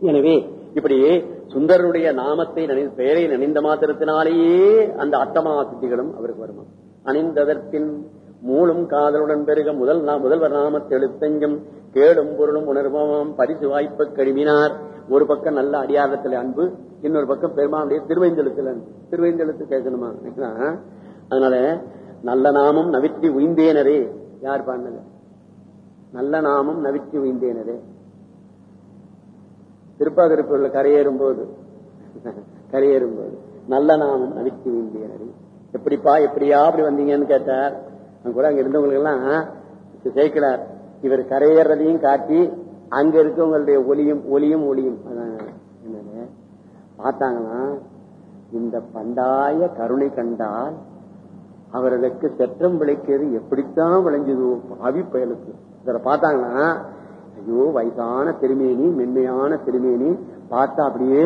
எனவே இப்படி சுந்தருடைய நாமத்தை நினை பெயரை நினைந்த மாத்திரத்தினாலேயே அந்த அட்டமா சித்திகளும் அவருக்கு வருமா? அணிந்ததற்கின் மூலும் காதலுடன் பெருக முதல் நா- முதல்வர் நாமத்தை எழுத்தஞ்சம் கேடும் பொருளும் உணர்வமாம் பரிசு வாய்ப்பு கழுவினார் ஒரு பக்கம் நல்ல அடியாரத்தில் அன்பு இன்னொரு பக்கம் பெருமானுடைய திருவைந்தெழுத்துல அன்பு. திருவைந்தெழுத்து கேட்கணுமா? அதனால நல்ல நாமம் நவிற்றி உயிந்தேனரே. யார் பாடினது? நல்ல நாமம் நவிற்றி உயிந்தேனரே. திருப்பாகருப்பில் கரையேறும் போது கரையேறும் போது நல்ல நாமம் நடிக்க உயிந்தேனரே எப்படிப்பா எப்படியா அப்படி வந்தீங்கன்னு கேட்டார். அங்க கூட அங்க இருந்தவங்களுக்கு எல்லாம் சேர்க்கிறார் இவர் கரையேறதையும் காட்டி அங்க இருக்கவங்களுடைய ஒலியும் ஒலியும் ஒளியும் பார்த்தாங்கன்னா இந்த பண்டாய கருணை கண்டால் அவர்களுக்கு செற்றம் விளைக்கிறது எப்படித்தான் விளைஞ்சது அவி பயலுக்கு. இதை பார்த்தாங்கன்னா ஐயோ வயசான திருமேனி மென்மையான திருமேனி பார்த்தா அப்படியே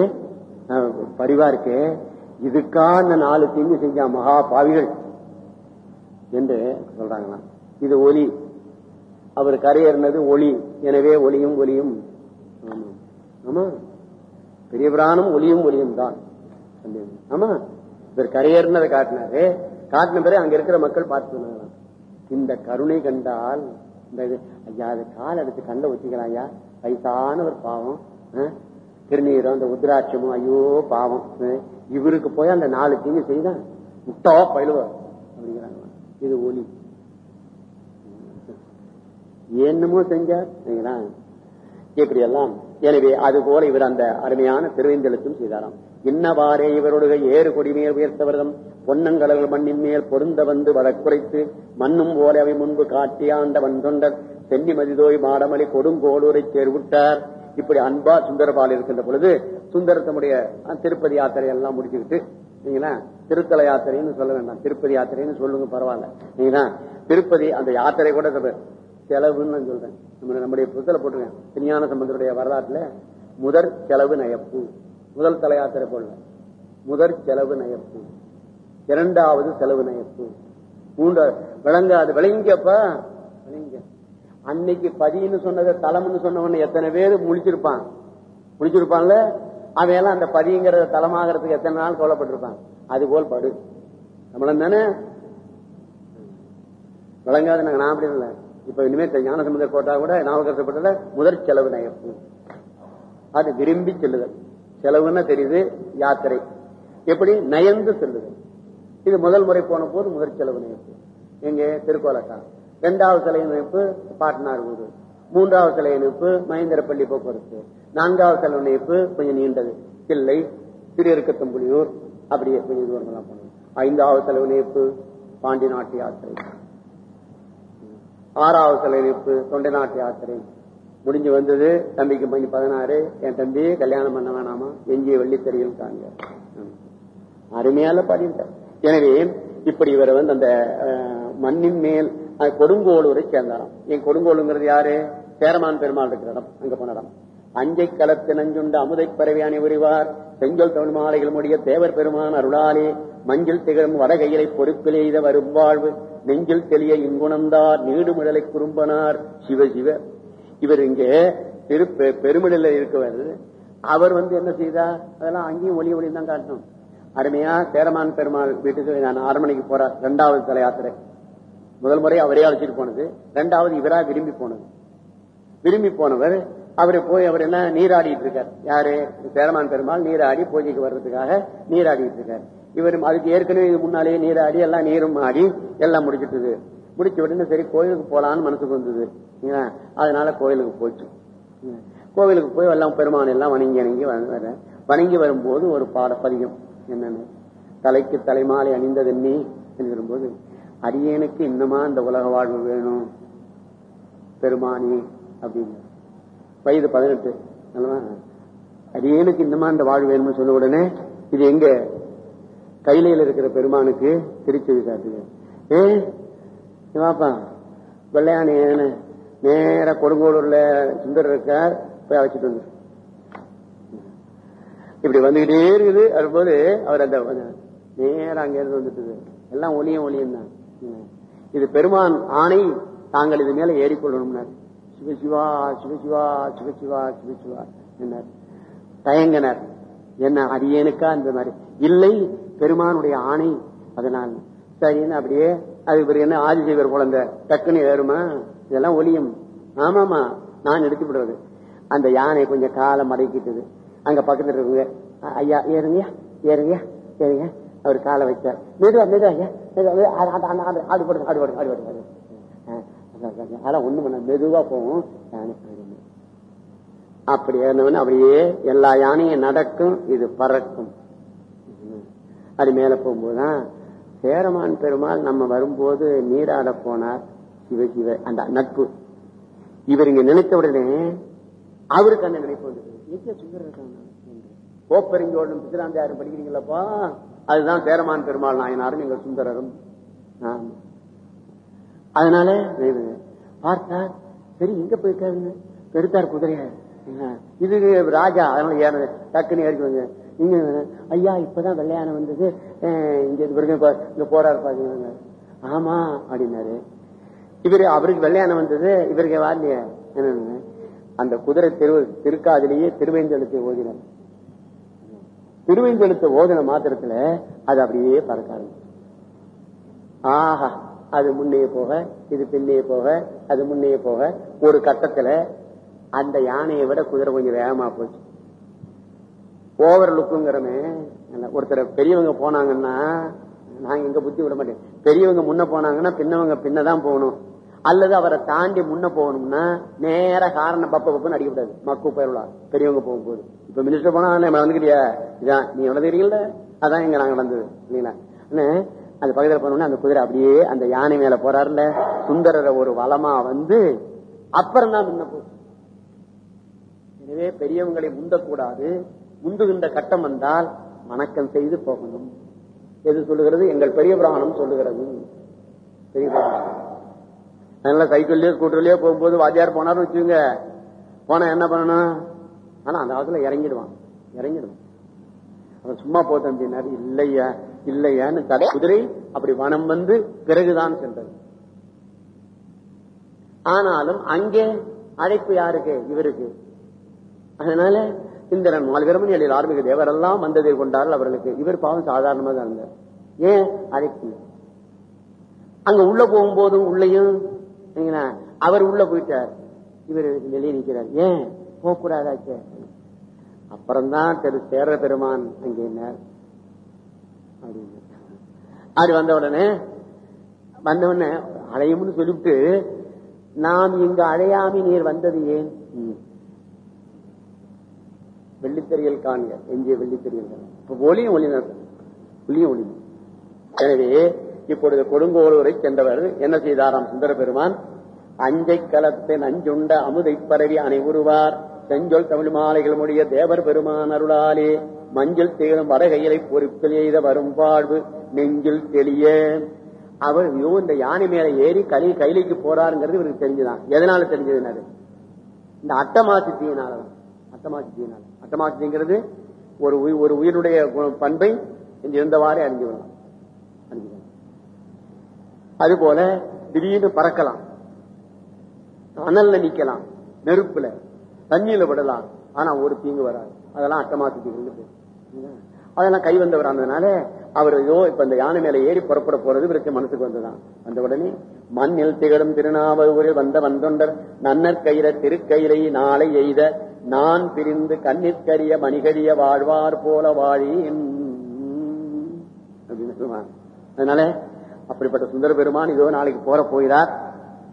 பரிவா இருக்கு. இதுக்கா இந்த நாலு தீங்கு செஞ்ச மகா பாவிகள் என்று சொல்றாங்களாம் இது ஒலி. அவர் கரையேறினது ஒளி. எனவே ஒளியும் ஒளியும் ஆமா. ஆமா. பெரிய பிராணம் ஒளியும் ஒளியும் தான். ஆமா. இவர் கரையேறினதை காட்டினாரு. காட்டின பிறகு அங்க இருக்கிற மக்கள் பார்த்து இந்த கருணை கண்டால் இந்த ஐயா அது கால் எடுத்து கண்ட வச்சுக்கலாம் ஐயா. வயசான ஒரு பாவம். திருநீரம் திருநீரும் அந்த உத்ராட்சமும் ஐயோ பாவம். இவருக்கு போய் அந்த நாலு தீங்கு செய்தான் முட்டா பயிலுவ? அப்படிங்கிறாங்க. இது ஒலி. என்னமோ செஞ்சார் சரிங்களா? இப்படி எல்லாம் எனவே அது போல இவர் அந்த அருமையான திருவேந்தெழுத்தும் செய்தாராம். இன்னவாறே இவருடைய ஏறு கொடிமையை உயர்த்தவர்தம். பொன்னங்கடல் மண்ணின் மேல் பொருந்த வந்து வழக்குரைத்து மண்ணும் போல அவை முன்பு காட்டியாண்டவன் தொண்டர். சென்னி மதிதோய் கொடுங்கோளூரை சேர்விட்டார் இப்படி அன்பா சுந்தரபால் இருக்கின்ற பொழுது சுந்தர தம்முடைய அஹ், திருப்பதி யாத்திரை எல்லாம் முடிச்சுக்கிட்டு சரிங்களா திருத்தல யாத்திரைன்னு சொல்ல வேண்டாம். திருப்பதி யாத்திரைன்னு சொல்லுங்க பரவாயில்ல. சரிங்களா திருப்பதி அந்த யாத்திரை கூட செலவுன்னு நான் சொல்றேன். நம்ம நம்முடைய புத்தல போட்டிருக்கேன். விஞ்ஞான சம்பந்தருடைய வரலாற்றுல முதற் செலவு நயப்பு. முதல் தல யாத்திரை போடல. முதற் செலவு நயப்பு. இரண்டாவது செலவு நயப்பு மூன்றாவது விளங்காது. விளங்கியப்பா விளங்க. அன்னைக்கு பதின்னு சொன்னதை தலம்னு சொன்னவன எத்தனை பேர் முழிச்சிருப்பான். முழிச்சிருப்பான்ல? அவையெல்லாம் அந்த பதிங்கிறத தலமாகறதுக்கு எத்தனை நாள் கவலைப்பட்டிருப்பான். அது போல் படு. நம்மளும் தானே? விளங்காது நாங்க நான் அப்படி இல்லை. இப்ப இனிமேல் ஞானசமுதர் போட்டா கூட நாவகரசப்பட்டத முதற் செலவு நயப்பு அது விரும்பி செல்லுதல். செலவுன்னா தெரியுது யாத்திரை. எப்படி? நயந்து செல்லுதல். இது முதல் முறை போன போது முதற் செலவு நினைப்பு எங்க திருக்கோலக்கா இரண்டாவது சிலை இணைப்பு பாட்னார் ஊர். மூன்றாவது சிலை இணைப்பு மகேந்திரப்பள்ளி போக்குவரத்து. நான்காவது சிலை இணைப்பு கொஞ்சம் நீண்டது கிள்ளை திருக்கத்தம்புலியூர் அப்படியே கொஞ்சம் தூரங்கள்லாம் போனோம் ஐந்தாவது செலவு இணைப்பு பாண்டி நாட்டு யாத்திரை. ஆறாவது தலைப்பு தொண்டை நாட்டு யாத்திரை. முடிஞ்சு வந்தது தம்பிக்கு மணி பதினாறு என் தம்பி கல்யாணம் பண்ண வேணாமா? எஞ்சிய வெள்ளித்தறியில் காண்க. அருமையால பாடிட்டார். எனவே இப்படி இவர் வந்து அந்த மண்ணின் மேல் அஹ், கொடுங்கோளூரை சேர்ந்தாராம். என் கொடுங்கோளுங்கிறது யாரு? சேரமான் பெருமாள் இருக்கிற இடம் அங்க போனடம் அஞ்சை களத்து நஞ்சுண்ட அமுதை பறவையானை உரிவார் செங்கல் தமிழ் மாலைகள் முடிய தேவர் பெருமான் அருளாலே மஞ்சள் திகழும் வடகையிலை பொறுப்பில் எய்த வரும் வாழ்வு நெஞ்சில் தெளிய இங்குணர்ந்தார் நீடுமிடலை குறும்பனார். சிவ சிவ. இவர் இங்கே திரு பெருமிடல இருக்கவர் அவர் வந்து என்ன செய்தார்? அதெல்லாம் அங்கேயும் ஒளி ஒளி தான் காட்டணும். அருமையா சேரமான் பெருமாள் வீட்டுக்கு நான் அரண்மனைக்கு போற ரெண்டாவது இரண்டாவது தல யாத்திரை முதல் முறை அவரே அழைச்சிட்டு போனது. இரண்டாவது இவரா விரும்பி போனது. விரும்பி போனவர் அவரு போய் அவர் என்ன நீராடிட்டு இருக்கார். யாரு? சேரமான் பெருமாள் நீராடி பூஜைக்கு வர்றதுக்காக நீராடிட்டு இருக்கார். இவர் அதுக்கு ஏற்கனவே இது முன்னாலேயே நீராடி எல்லாம் நீரும் ஆடி எல்லாம் முடிச்சிட்டு முடிச்ச உடனே சரி கோயிலுக்கு போலான்னு மனசுக்கு வந்தது. அதனால கோயிலுக்கு போச்சு கோவிலுக்கு போய் எல்லாம் பெருமான் எல்லாம் வணங்கி வணங்கி வ- வணங்கி வரும்போது ஒரு பாட பதிகம் என்னன்னு? தலைக்கு தலைமாலை அணிந்ததென்னி என்கிறபோது அடியேனுக்கு இன்னமா இந்த உலக வாழ்வு வேணும்? பெருமானி அப்படின்னு. வயது பதினெட்டு அரியனுக்கு அடியேனுக்கு இன்னமா இந்த வாழ்வு வேணும்னு சொன்ன உடனே இது எங்க? கைலையில இருக்கிற பெருமானுக்கு திருச்செவி காட்டுங்க ஏ இங்க வாப்பா வெள்ளையானி நேர கொடுங்கோளூர்ல சுந்தர் இருக்கார் போய் அழைச்சிட்டு வந்து இப்படி வந்துகிட்டே இருக்குது. அதுபோது அவர் அந்த நேரம் அங்க இருந்து வந்துட்டு எல்லாம் ஒளியும் ஒளியும் தான். இது பெருமான் ஆணை தாங்கள் இது மேல ஏறிக்கொள்ளணும்னார். சிவசிவா சிவசிவா சிவசிவா சிவசிவா என்னார். தயங்கினர். என்ன அரியனுக்கா இந்த மாதிரி. இல்லை பெருமானுடைய ஆணை. அதனால் சரின்னு அப்படியே அது இவர் என்ன ஆதிசேவர் குழந்தை. டக்குன்னு ஏறுமா? இதெல்லாம் ஒளியும். ஆமாமா நான் எடுத்து விடுறது அந்த யானை கொஞ்சம் காலம் அடைக்கிட்டது. அங்க பக்கத்துல இருக்குங்க ஐயா ஏறுங்கயா ஏறுங்கயா ஏறுங்க அவர் காலை வச்சார் மெதுவா மெதுவா ஐயா ஆடு, ஆடு, போடுங்க ஆடு போடுங்க ஆடு போடுங்க அதான், அதெல்லாம் ஒண்ணு பண்ண மெதுவா போகும் அப்படி ஏறினவன அப்படியே எல்லா யானையும் நடக்கும் இது பறக்கும் அது மேல போகும்போதுதான் சேரமான் பெருமாள் நம்ம வரும்போது நீராட போனார் சிவ சிவ அந்த நட்பு இவர் இங்க நினைத்த உடனே அவருக்கு அந்த நினைப்பு வந்தது எங்க சுந்தரர் இருக்கானா என்று. கோப்பெருஞ்சோழன் படிக்கிறீங்களப்பா? அதுதான் சேரமான் பெருமாள் நாயனாரும் எங்க சுந்தரரும். அதனால பார்த்தா சரி எங்க போயிருக்காருங்க? பெருத்தார் குதிரைய இது ராஜா அதனால ஏற டக்குன்னு ஏறிக்குவாங்க. நீங்க ஐயா இப்பதான் வெள்ளையான வந்தது. அஹ், இங்க இங்க போறாரு பாருங்க. ஆமா அப்படின்னாரு. இவரு அவருக்கு வெள்ளையான வந்தது இவருக்கு வரலையே. என்ன அந்த குதிரை திரு திருக்காதிலேயே திருவேந்தெழுத்தை ஓதினர் திருவேந்தெழுத்தை ஓதின மாத்திரத்துல அது அப்படியே பறக்க ஆரம்பிச்சு. ஆஹா அது முன்னே போக இது பின்னே போக அது முன்னே போக ஒரு கட்டத்துல அந்த யானையை விட குதிரை கொஞ்சம் வேகமா போச்சு. ஓவர் லுக்குங்கிறமே ஒருத்தர் பெரியவங்க போனாங்கன்னா நாங்க எங்க புத்தி விட மாட்டேன். பெரியவங்க முன்ன போனாங்கன்னா பின்னவங்க பின்னதான் போகணும். அல்லது அவரை தாண்டி முன்ன போகணும்னா நேர காரணம் பப்ப பப்பன்னு அடிக்கக்கூடாது மக்கு போயிடலாம் பெரியவங்க போகும்போது. இப்ப மினிஸ்டர் போனா நம்ம இதான் நீ வளர்ந்துக்கிறீங்கள அதான் இங்க நாங்க நடந்தது இல்லைங்களா? அண்ணே, அந்த பக்கத்துல போனோம்னா அந்த குதிரை அப்படியே அந்த யானை மேல போறாருல சுந்தரரை ஒரு வளமா வந்து அப்புறம் தான் முன்ன போகும் எனவே பெரியவங்களை முந்தக்கூடாது. முந்துகின்ற கட்டம் வந்தால் வணக்கம் செய்து போகணும். எது சொல்லுகிறது? எங்கள் பெரிய பிராணம் சொல்லுகிறது. பெரிய பிராணம். அதனால சைக்கிள்லயோ ஸ்கூட்டர்லயோ போகும்போது வாத்தியார் போனாரு வச்சுங்க போனா என்ன பண்ணணும்? ஆனா அந்த காலத்துல இறங்கிடுவான். இறங்கிடுவான். அவன் சும்மா போ தம்பினாரு இல்லையா இல்லையான்னு தடை குதிரை அப்படி வனம் வந்து பிறகுதான் சென்றது. ஆனாலும் அங்கே அழைப்பு யாருக்கு? இவருக்கு. அதனால இந்திரன் மால்வீரமன் எழில் ஆர்மிக தேவரெல்லாம் வந்ததை கொண்டார்கள் அவர்களுக்கு. இவர் பாவம் சாதாரணமாக தான் இருந்தார். ஏன்? அழைப்பு. அங்க உள்ள போகும்போதும் உள்ளயும் அவர் உள்ள போயிட்டார். இவர் வெளியே நிற்கிறார். ஏன்? போகக்கூடாதாச்சே அப்புறம்தான் திரு சேர பெருமான் அங்கே என்ன அப்படின்னு. அப்படி வந்த உடனே வந்த உடனே அழையும்னு சொல்லிவிட்டு நாம் இங்கு அழையாமி நீர் வந்தது ஏன்? வெள்ளித்தறிகள் காண்க. எஞ்சிய வெள்ளித்தறிகள்? இப்ப ஒளியும் ஒளிதான். ஒளியும் ஒளி எனவே இப்பொழுது கொடுங்கோளூரை சென்றவர் என்ன செய்தாராம்? சுந்தர பெருமான் அஞ்சை களத்தின் அஞ்சுண்ட அமுதை பரவி அனைவுருவார் செஞ்சொல் தமிழ் மாலைகள் முடிய தேவர் பெருமான் அருளாலே மஞ்சள் தேடும் வடகையிலை பொறுப்பில் எய்த வரும் வாழ்வு நெஞ்சில் தெளிய. அவர் ஐயோ இந்த யானை மேல ஏறி கலி கைலைக்கு போறாருங்கிறது இவருக்கு தெரிஞ்சுதான். எதனால தெரிஞ்சதுனாரு இந்த அட்டமாசித்தியினாலதான் அட்டமாசித்தியினால. அட்டமாசித்திங்கிறது ஒரு உயிர் ஒரு உயிருடைய பண்பை இங்க இருந்தவாறே அறிஞ்சு விடலாம் அறிஞ்சு அது போல திடீர்னு பறக்கலாம். அனல்ல நிக்கலாம். நெருப்புல. தண்ணியில விடலாம். ஆனா ஒரு தீங்கு வராது. அதெல்லாம் அட்டமாத்திட்டு அதெல்லாம் கை வந்தவரானதுனால அவர் ஏதோ இப்ப இந்த யானை மேல ஏறி புறப்பட போறது இவருக்கு மனசுக்கு வந்துதான் வந்த உடனே மண்ணில் திகழும் திருநாவூரில் வந்த வந்தொண்டர் நன்னர் கயிற திருக்கயிறை நாளை எய்த நான் பிரிந்து கண்ணிற்கரிய மணிகரிய வாழ்வார் போல வாழேன் அப்படின்னு சொல்லுவாங்க. அதனால அப்படிப்பட்ட சுந்தர பெருமான் இதோ நாளைக்கு போற போகிறார்.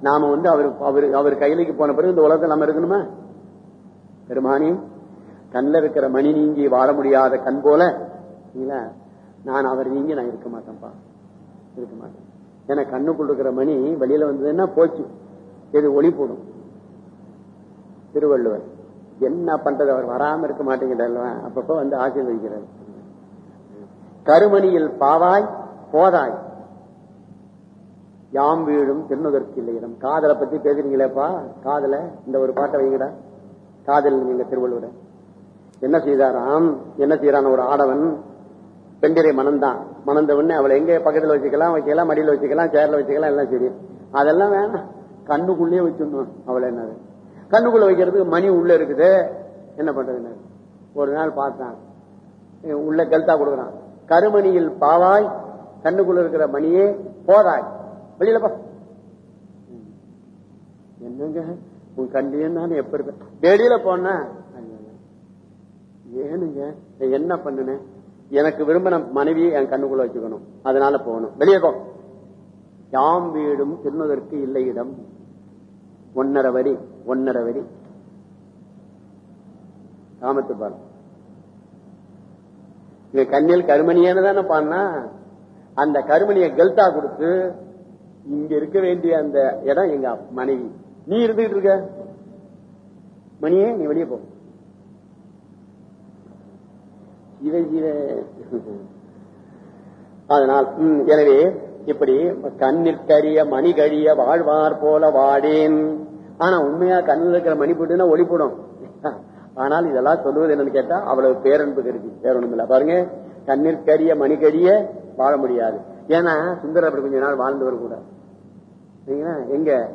நாம வந்து அவர் அவர் அவர் கையிலைக்கு போன பிறகு இந்த உலகத்தில் நம்ம இருக்கணுமா? பெருமானி கண்ணில் இருக்கிற மணி நீங்கி வாழ முடியாத கண் போல நான் அவர் நீங்கி நான் இருக்க மாட்டேன்ப்பா. இருக்க மாட்டேன். ஏன்னா கண்ணுக்குள் இருக்கிற மணி வெளியில வந்ததுன்னா போச்சு. எது ஒளி போடும். திருவள்ளுவர் என்ன பண்றது? அவர் வராம இருக்க மாட்டேங்கிறல்ல அப்பப்ப வந்து ஆசீர்வதிக்கிறார். கருமணியில் பாவாய் போதாய். யாம் வீழும் திருநுதற்கு இல்லை இடம் காதலை பத்தி பேசுறீங்களேப்பா? காதல? இந்த ஒரு பாட்டை வைங்கடா. காதல் நீங்க திருவள்ளுவர. என்ன செய்தாராம்? என்ன செய்யறான் ஒரு ஆடவன்? பெண்டிரை மணந்தான். மணந்த அவளை எங்க? பக்கத்துல வச்சுக்கலாம் வைக்கலாம் மடியில வச்சுக்கலாம் சேர்ல வச்சுக்கலாம் எல்லாம் சரி. அதெல்லாம் வேணாம். கண்ணுக்குள்ளேயே வச்சிடணும் அவளை என்ன கண்ணுக்குள்ள வைக்கிறதுக்கு மணி உள்ள இருக்குது. என்ன பண்றது ஒரு நாள் பார்த்தான். உள்ள கல்தா கொடுக்குறான். கருமணியில் பாவாய் கண்ணுக்குள்ள இருக்கிற மணியே போதாய். வெளியில போ. என்னங்க? உன் கண்டியே நான் எப்ப இருப்பேன்? வெளியில போன ஏனுங்க? என்ன பண்ணுனேன்? எனக்கு விரும்பின மனைவியை என் கண்ணுக்குள்ள வச்சுக்கணும். அதனால போகணும். வெளியே போ. யாம் வீடும் திருநதற்கு இல்லை இடம். ஒன்னரை வரி ஒன்னரை வரி. காமத்து பாரு. கண்ணில் கருமணியானதான பாடினா அந்த கருமணியை கெல்தா கொடுத்து இங்க இருக்க வேண்டிய அந்த இடம் எங்க மனைவி. நீ இருந்துகிட்டு இருக்க. மணியே நீ வெளியே போ. இதை இத அதனால் எனவே இப்படி கண்ணிற்கரிய மணி கழிய வாழ்வார் போல வாடேன். ஆனா உண்மையா கண்ணில் இருக்கிற மணி போட்டுன்னா ஒளி போடும். ஆனால் இதெல்லாம் சொல்லுவது என்னன்னு கேட்டா அவ்வளவு பேரன்பு கருதி. வேற ஒண்ணும் இல்ல. பாருங்க கண்ணிற்கரிய மணி கழிய வாழ முடியாது. ஏன்னா சுந்தர அப்படி கொஞ்ச நாள் வாழ்ந்து வரக்கூடாது கூட. எங்க?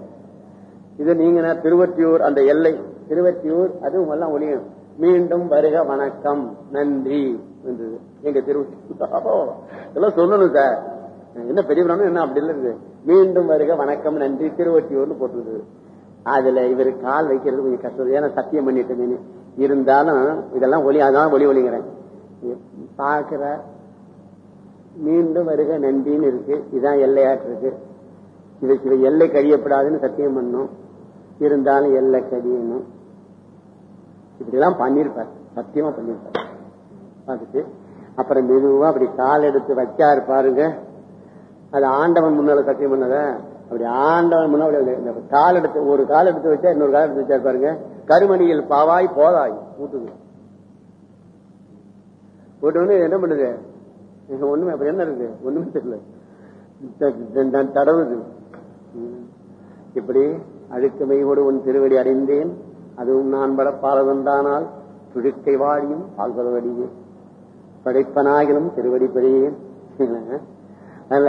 இது நீங்க திருவற்றியூர் அந்த எல்லை. திருவற்றியூர் அதுவும் எல்லாம் ஒளியும் மீண்டும் வருக வணக்கம். நன்றி என்றது. எங்க திருவற்றியூர்? இதெல்லாம் சொல்லணும் சார். என்ன பெரிய என்ன அப்படி இல்ல மீண்டும் வருக வணக்கம் நன்றி திருவற்றியூர்னு போட்டுருது அதுல இவரு கால் வைக்கிறது கொஞ்சம் கஷ்டம். ஏன்னா சத்தியம் பண்ணிட்டு இருந்தாலும் இதெல்லாம் ஒளி அதான் ஒளி ஒளிங்கிறேன். பாக்குற மீண்டும் வருக நன்றின்னு இருக்கு. இதான் எல்லையாட்டு இருக்கு. இதுக்கு இவை எல்லை கழியப்படாதுன்னு சத்தியம் பண்ணும். இருந்தாலும் எல்லை கழியணும். இப்படிலாம் பண்ணிருப்பார் சத்தியமா பண்ணிருப்பார் பார்த்துட்டு அப்புறம் மெதுவா அப்படி கால் எடுத்து வச்சாரு பாருங்க அது ஆண்டவன் முன்னால சத்தியம் பண்ணத அப்படி ஆண்டவன் முன்னாடி கால் எடுத்து ஒரு கால் எடுத்து வச்சா இன்னொரு கால் எடுத்து வச்சாரு பாருங்க கருமணியில் பாவாய் போதாய் கூட்டுங்க போட்டு என்ன பண்ணுது? ஒண்ணுமே அப்படி என்ன இருக்கு? ஒண்ணுமே தெரியல. தடவுது. இப்படி அழுக்கமையோடு உன் திருவடி அடைந்தேன் அதுவும் நான் பட பாலவந்தானால் துழுக்கை வாழியும் பால்கொலவடியே படைப்பனாகினும் திருவடி பெரியேன் அதனால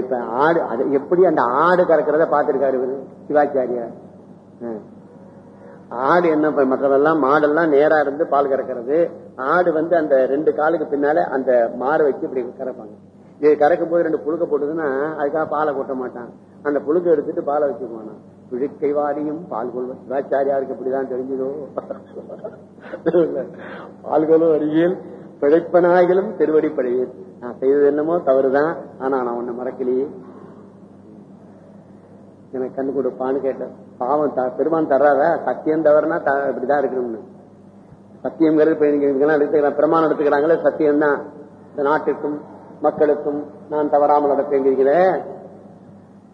இப்ப ஆடு அது எப்படி அந்த ஆடு கறக்கிறத பார்த்திருக்காரு இவரு? சிவாச்சாரியார். ஆடு என்ன இப்ப மற்றதெல்லாம் மாடெல்லாம் நேரா இருந்து பால் கறக்கிறது. ஆடு வந்து அந்த ரெண்டு காலுக்கு பின்னால அந்த மாடு வச்சு இப்படி கறப்பாங்க. இது கறக்கும் போது ரெண்டு புழுக்க போட்டதுன்னா அதுக்காக பாலை கொட்ட மாட்டான். அந்த புழுக்க எடுத்துட்டு பாலை வச்சுக்குவானா புழுக்கை வாரியும் பால் கொள்வன் சிவாச்சாரியாருக்கு இப்படிதான் தெரிஞ்சதோ? பால் கொள்வ அருகில் பிழைப்பனாயிலும் திருவடி நான் செய்தது என்னமோ தவறுதான். ஆனா நான் உன்னை மறக்கலையே. எனக்கு கண்ணு கொடுப்பான்னு கேட்டேன். பாவம் பெருமான் தர்றாரா? சத்தியம் தவறுனா த- இப்படிதான் இருக்கணும்னு. சத்தியம் இப்ப பிரமாணம் எடுத்துக்கிறாங்களே சத்தியம் தான் இந்த நாட்டுக்கும் மக்களுக்கும் நான் தவறாமல் நடப்பேங்கிறீங்களே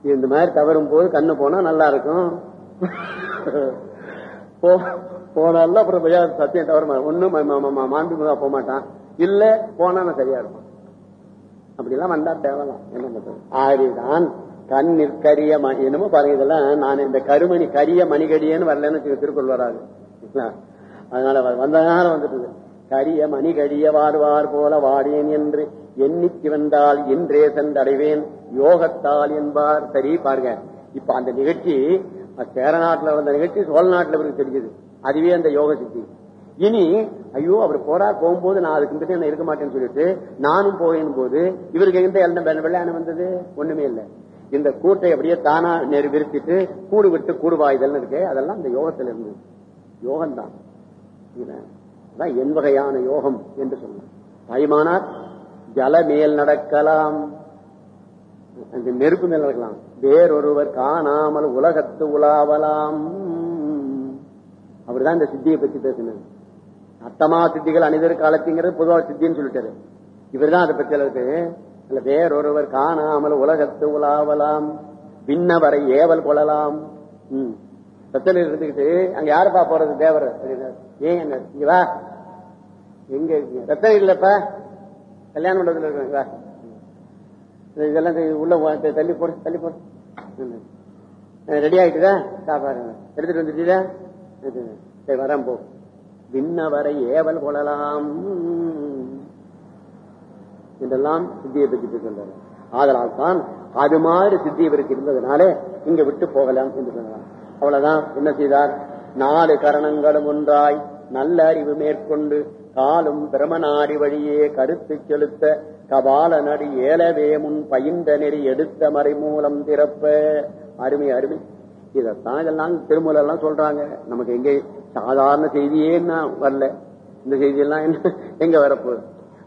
இந்த மாதிரி தவறும் போது கண்ணு போனா நல்லா இருக்கும். போ அப்புறம் பையா சத்தியம் தவற ஒன்னும் மாண்பு போக மாட்டான் இல்ல போனா சரியா இருக்கும். அப்படி எல்லாம் வந்தா தேவலாம் என்ன பண்றது? ஆரிதான் கண் நிற்கரிய ம- என்னமோ பாருங்க இதெல்லாம் நான் இந்த கருமணி கரிய மணிகடியன்னு வரலன்னு திருக்குள் வராது. அதனால வந்த நேரம் வந்துட்டு கரிய மணிகடிய வாடுவார் போல வாடேன் என்று எண்ணிக்கு வந்தால் என்றே சென்றடைவேன். யோகத்தால் என்பார். சரி பாருங்க. இப்ப அந்த நிகழ்ச்சி சேர நாட்டுல வந்த நிகழ்ச்சி சோழ நாட்டுல இவருக்கு தெரிஞ்சது. அதுவே அந்த யோக சித்தி. இனி ஐயோ அவர் போறார் போகும்போது நான் அதுக்கு முன்னாடி நான் இருக்க மாட்டேன்னு சொல்லிட்டு நானும் போகும் போது இவருக்கு எந்த எந்த வெள்ளையான வந்தது? ஒண்ணுமே இல்லை. இந்த கூட்டை அப்படியே தானா நெரு விரிச்சிட்டு கூடு விட்டு கூடுவாய்தல் இருக்கு அதெல்லாம் இந்த யோகத்துல இருந்து யோகம்தான் அதான் என் வகையான யோகம் என்று சொன்னார். தாய்மானார் ஜல மேல் நடக்கலாம். நெருப்பு மேல் நடக்கலாம். வேறொருவர் காணாமல் உலகத்து உலாவலாம். அவர்தான் இந்த சித்தியை பத்தி பேசினார். அத்தமா சித்திகள் அனைதர் காலத்திங்கிறது பொதுவாக சித்தின்னு சொல்லிட்டாரு. இவர்தான் அதை பற்றி இருக்கு இல்ல வேறொருவர் காணாமல் உலகத்து உலாவலாம். பின்னவரை ஏவல் கொள்ளலாம். உம் சத்தல இருந்துகிட்டு அங்க யாருப்பா போறது? தேவர் அப்படின்னாரு. ஏன் என்ன? இங்க வா. எங்க இருக்கீங்க? இல்லப்பா. கல்யாண மண்டபத்தில் இருக்காங்க வா. இதெல்லாம் உள்ள தள்ளி போடு தள்ளி போடு. ரெடி ஆயிட்டுதா? சாப்பாடு எடுத்துட்டு வந்துட்டீதா சரி வரம் போ. விண்ணவரை ஏவல் கொள்ளலாம். என்றெல்லாம் சித்தியை பற்றி சொல்றாரு. ஆதலால் தான் அது மாதிரி சித்தி இவருக்கு இருந்ததுனால இங்க விட்டு போகலாம் என்று சொல்லலாம் அவ்வளவுதான். என்ன செய்தார்? நாலு கரணங்களும் ஒன்றாய் நல்ல அறிவு மேற்கொண்டு காலும் பிரமநாடி வழியே கருத்து செலுத்த கபால நடி ஏலவே முன் பயின்ற நெறி எடுத்த மறை மூலம் திறப்ப. அருமை அருமை. இதத்தான் இதெல்லாம் திருமூல எல்லாம் சொல்றாங்க. நமக்கு எங்க சாதாரண செய்தியே என்ன வரல. இந்த செய்தியெல்லாம் என்ன? எங்க வரப்போகுது?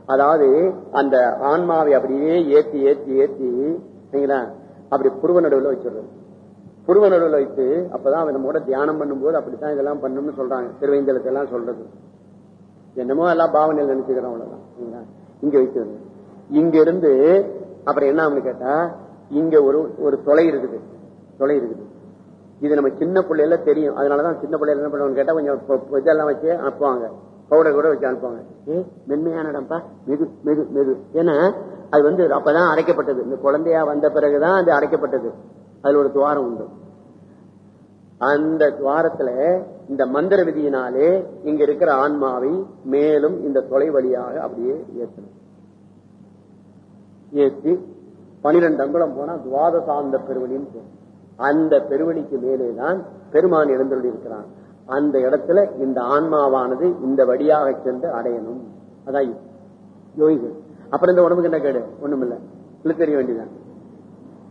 அதாவது அந்த ஆன்மாவை அப்படியே ஏத்தி ஏத்தி ஏத்தி சரிங்களா? அப்படி புருவ நடுவில் வச்சிடுறது. புருவ நடுவில் வைத்து அப்பதான் அவன் நம்ம கூட தியானம் பண்ணும்போது அப்படித்தான் இதெல்லாம் பண்ணணும்னு சொல்றாங்க. திருவேந்தலத்தை எல்லாம் சொல்றது. என்னமோ எல்லாம் பாவனையில் நினைச்சுக்கிறோம் அவ்வளவுதான். இங்க இங்க வந்து இங்க இருந்து அப்புறம் என்ன ஆகுன்னு கேட்டா இங்க ஒரு ஒரு தொலை இருக்குது. தொலை இருக்குது. இது நம்ம சின்ன பிள்ளைல தெரியும். அதனாலதான் சின்ன பிள்ளைல என்ன பண்ணுவாங்க கேட்டா கொஞ்சம் இதெல்லாம் வச்சு அனுப்புவாங்க. பவுடர் கூட வச்சு அனுப்புவாங்க. ஏ மென்மையான இடம்ப்பா மெது மெது மெது. ஏன்னா அது வந்து அப்பதான் அடைக்கப்பட்டது இந்த குழந்தையா வந்த பிறகுதான் அது அடைக்கப்பட்டது அதுல ஒரு துவாரம் உண்டு. அந்த துவாரத்துல இந்த மந்திர விதியினாலே இங்க இருக்கிற ஆன்மாவை மேலும் இந்த தொலை வழியாக அப்படியே ஏற்றணும் ஏற்றி பனிரெண்டு அங்குலம் போனா துவாதசாந்த பெருவழின்னு அந்த பெருவழிக்கு மேலேதான் பெருமான் எழுந்தருளி இருக்கிறான். அந்த இடத்துல இந்த ஆன்மாவானது இந்த வழியாக சென்று அடையணும். அதான் யோகிகள். அப்புறம் இந்த உடம்புக்கு என்ன கேடு? ஒண்ணுமில்ல. இல்லை தெரிய வேண்டியதான்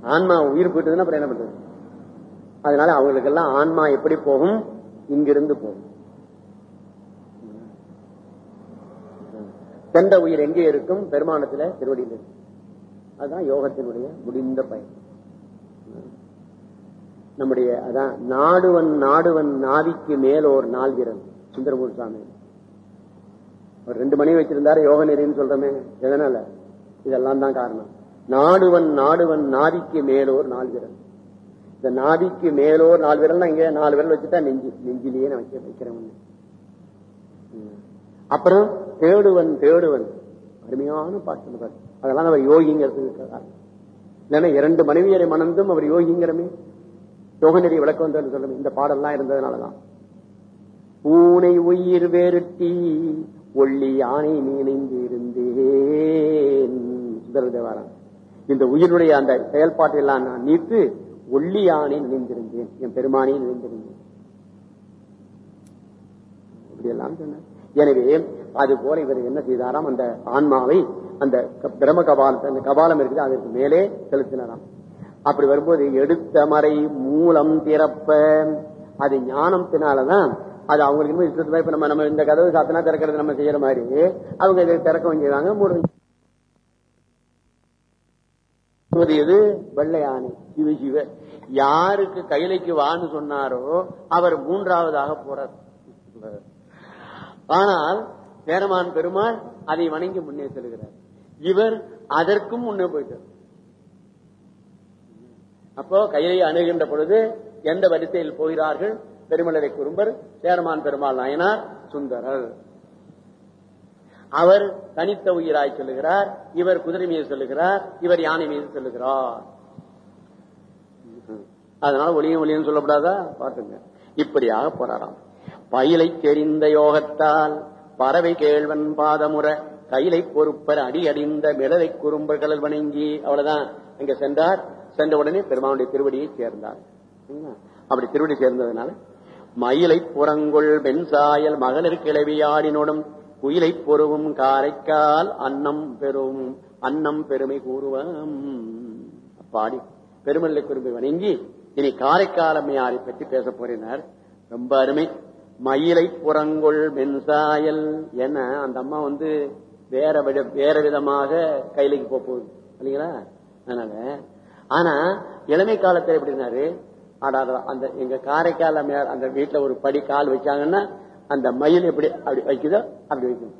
ஆன்மா உயிர் போயிட்டதுன்னா அப்புறம் என்ன பண்றது? அதனால அவங்களுக்கு எல்லாம் ஆன்மா எப்படி போகும்? இங்கிருந்து போகும். சென்ற உயிர் எங்கே இருக்கும்? பெருமானத்துல திருவடியில் இருக்கும் அதுதான் யோகத்தினுடைய முடிந்த பயன். நம்முடைய அதான் நாடுவன் நாடுவன் நாவிக்கு மேலோர் நாள் வீரன் சுந்தரமூர் சாமி ஒரு ரெண்டு மணி வச்சிருந்தாரு யோக நெறின்னு சொல்றமே. எதனால? இதெல்லாம் தான் காரணம். நாடுவன் நாடுவன் நாதிக்கு மேலோர் நாலு விரல். இந்த நாதிக்கு மேலோர் நாலு விரல் இங்க நாலு விரல் வச்சுட்டா நெஞ்சு நெஞ்சிலேயே நான் வைக்க வைக்கிறேன் அப்புறம் தேடுவன் தேடுவன். அருமையான பாட்டு பாரு அதெல்லாம் அவர் யோகிங்கிறது இல்லைன்னா இரண்டு மனைவியரை மணந்தும் அவர் யோகிங்கிறமே. யோகநெறி விளக்கம் வந்து சொல்லுமே. இந்த பாடல்லாம் இருந்ததுனாலதான். பூனை உயிர் வேறுட்டி ஒள்ளி யானை நீணைந்து இருந்தேன் சுந்தர தேவாரம். இந்த உயிருடைய அந்த செயல்பாட்டை எல்லாம் நான் நீத்து ஒள்ளி யானை நினைந்திருந்தேன் என் பெருமானை நினைந்திருந்தேன் இப்படியெல்லாம் சொன்னார். எனவே அது போல இவர் என்ன செய்தாராம்? அந்த ஆன்மாவை அந்த பிரம கபாலத்தை அந்த கபாலம் இருக்குது அதற்கு மேலே செலுத்தினாராம். அப்படி வரும்போது எடுத்த மறை மூலம் திறப்ப. அது ஞானத்தினாலதான் அது அவங்களுக்கு இப்ப நம்ம நம்ம இந்த கதவு சாத்தினா திறக்கிறது நம்ம செய்யற மாதிரி. அவங்க இதை திறக்க வேண்டியதாங்க மூட எது? வெள்ளை யானை சிவ சிவ யாருக்கு கைலைக்கு வான்னு சொன்னாரோ அவர் மூன்றாவதாக போறார். ஆனால் சேரமான் பெருமாள் அதை வணங்கி முன்னே செல்கிறார். இவர் அதற்கும் முன்னே போயிட்டார். அப்போ கையை அணுகின்ற பொழுது எந்த வரிசையில் போகிறார்கள்? பெருமலரை குறும்பர் சேரமான் பெருமாள் நாயனார் சுந்தரர். அவர் தனித்த உயிராய் சொல்லுகிறார் இவர் குதிரை மீது சொல்லுகிறார் இவர் யானை மீது சொல்லுகிறார். அதனால ஒளியும் ஒளியும் சொல்லப்படாதா? பார்த்துங்க இப்படியாக போறாராம் பயிலை தெரிந்த யோகத்தால் பறவை கேழ்வன் பாதமுற கையிலை பொறுப்பர் அடி அடிந்த மிளலை குறும்பர்கள் வணங்கி அவ்வளவுதான். இங்க சென்றார். சென்ற உடனே பெருமானுடைய திருவடியை சேர்ந்தார். அப்படி திருவடி சேர்ந்ததுனால மயிலை புறங்கொள் வெண்சாயல் மகளிர் கிளவியாடினோடும் குயிலை பொருவும் காரைக்கால் அன்னம் பெறும் அன்னம் பெருமை கூறுவம். பாடி பெருமல்லை குறும்பை வணங்கி இனி காரைக்காலம்மையாரை பற்றி பேச போறினார். ரொம்ப அருமை. மயிலை புறங்கொள் மென்சாயல் என அந்த அம்மா வந்து வேற விட வேற விதமாக கையிலைக்கு போகுது. இல்லைங்களா? அதனால ஆனா இளமை காலத்துல எப்படின்னாரு அடாடா, அந்த எங்க காரைக்கால் அம்மையார் அந்த வீட்டுல ஒரு படி கால் வச்சாங்கன்னா அந்த மயில் எப்படி அப்படி வைக்குதோ அப்படி வைக்கணும்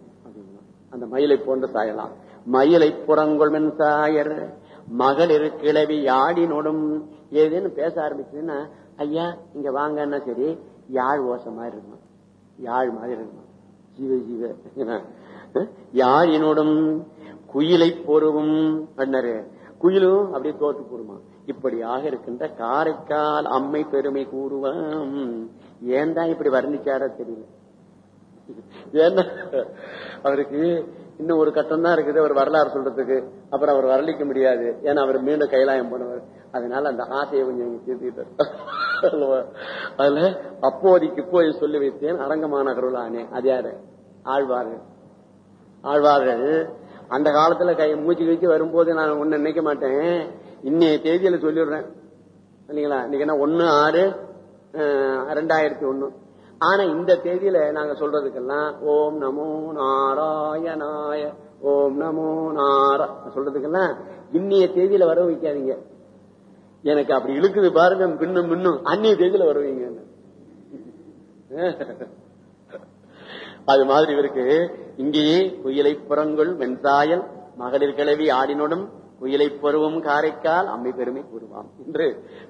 அந்த மயிலை போன்று சாயலாம். மயிலை புறங்கொள்மன் சாயர் மகளிர் கிளவி யாடினோடும் ஏதேன்னு பேச ஆரம்பிச்சதுன்னா ஐயா இங்க வாங்கன்னா சரி யாழ் ஓசை மாதிரி இருக்கணும். யாழ் மாதிரி இருக்கணும். ஜீவ ஜீவ. யாழினோடும் குயிலை பொறுவும் அண்ணரு குயிலும் அப்படியே தோத்து போடுமா? இப்படியாக இருக்கின்ற காரைக்கால் அம்மை பெருமை கூறுவாம். ஏன்டா இப்படி வர்ணிச்சாரா தெரியல. ஏன்னா அவருக்கு இன்னும் ஒரு கட்டம் தான் இருக்குது. அவர் வரலாறு சொல்றதுக்கு அப்புறம் அவர் வரலிக்க முடியாது. ஏன்னா அவர் மீண்டும் கைலாயம் போனவர். அதனால அந்த ஆசையை கொஞ்சம் தீர்த்திட்டார் அதுல அப்போதைக்கு போய் சொல்லி வைத்தேன் அரங்கமான ஆனே அது யாரு? ஆழ்வார்கள். ஆழ்வார்கள் அந்த காலத்துல கை மூச்சு கழிச்சு வரும்போது நான் ஒண்ணு நினைக்க மாட்டேன். இன்னைய தேதியில சொல்லிடுறேன். இல்லைங்களா? இன்னைக்கு என்ன? ஒன்னு ஆறு ரெண்டாயிரத்தி ஒண்ணு. ஆனா இந்த தேதியில நாங்க சொல்றதுக்கெல்லாம் ஓம் நமோ நாராயணாய ஓம் நமோ நாரா சொல்றதுக்கெல்லாம் இன்னைய தேதியில வர வைக்காதீங்க. எனக்கு அப்படி இழுக்குது பாருங்க பின்னும் பின்னும் அந்நிய தேதியில வருவீங்க அது மாதிரி இவருக்கு இங்கேயே குயிலை புறங்குள் வெண்சாயல் மகளிர் கிளவி ஆடினோடும் குயிலை பருவம் காரைக்கால் அம்மை பெருமை கூறுவாம் என்று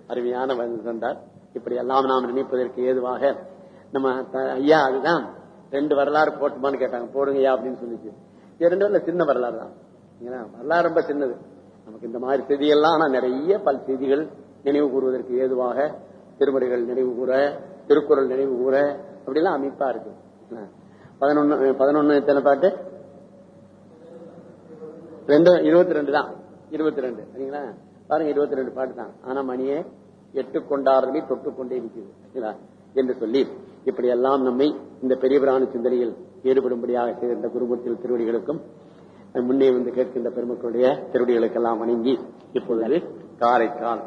அருமையான தந்தார் இப்படி எல்லாம் நாம் நினைப்பதற்கு ஏதுவாக நம்ம ஐயா அதுதான். ரெண்டு வரலாறு போட்டுமான்னு கேட்டாங்க. போடுங்கய்யா அப்படின்னு சொல்லிச்சு. ரெண்டு வரல சின்ன வரலாறு தான். வரலாறு ரொம்ப சின்னது. நமக்கு இந்த மாதிரி செய்தியெல்லாம் ஆனா நிறைய பல செய்திகள் நினைவு கூறுவதற்கு ஏதுவாக திருமுறைகள் நினைவு கூற திருக்குறள் நினைவு கூற அப்படிலாம் அமைப்பா இருக்கு. பதினொன்னு பதினொன்னு எத்தனை பாட்டு? ரெண்டு இருபத்தி ரெண்டு தான். இருபத்தி ரெண்டு சரிங்களா? பாருங்க இருபத்தி ரெண்டு பாட்டு தான். ஆனா மணியே எட்டு கொண்டாடுறதை தொட்டு கொண்டே இருக்குது என்று சொல்லி இப்படியெல்லாம் நம்மை இந்த பெரிய பிராண சிந்தனையில் ஈடுபடும்படியாக செய்கின்ற குருமூர்த்திகள் திருவடிகளுக்கும் முன்னே வந்து கேட்கின்ற பெருமக்களுடைய திருவடிகளுக்கெல்லாம் வணங்கி இப்பொழுது காரைக்கால்.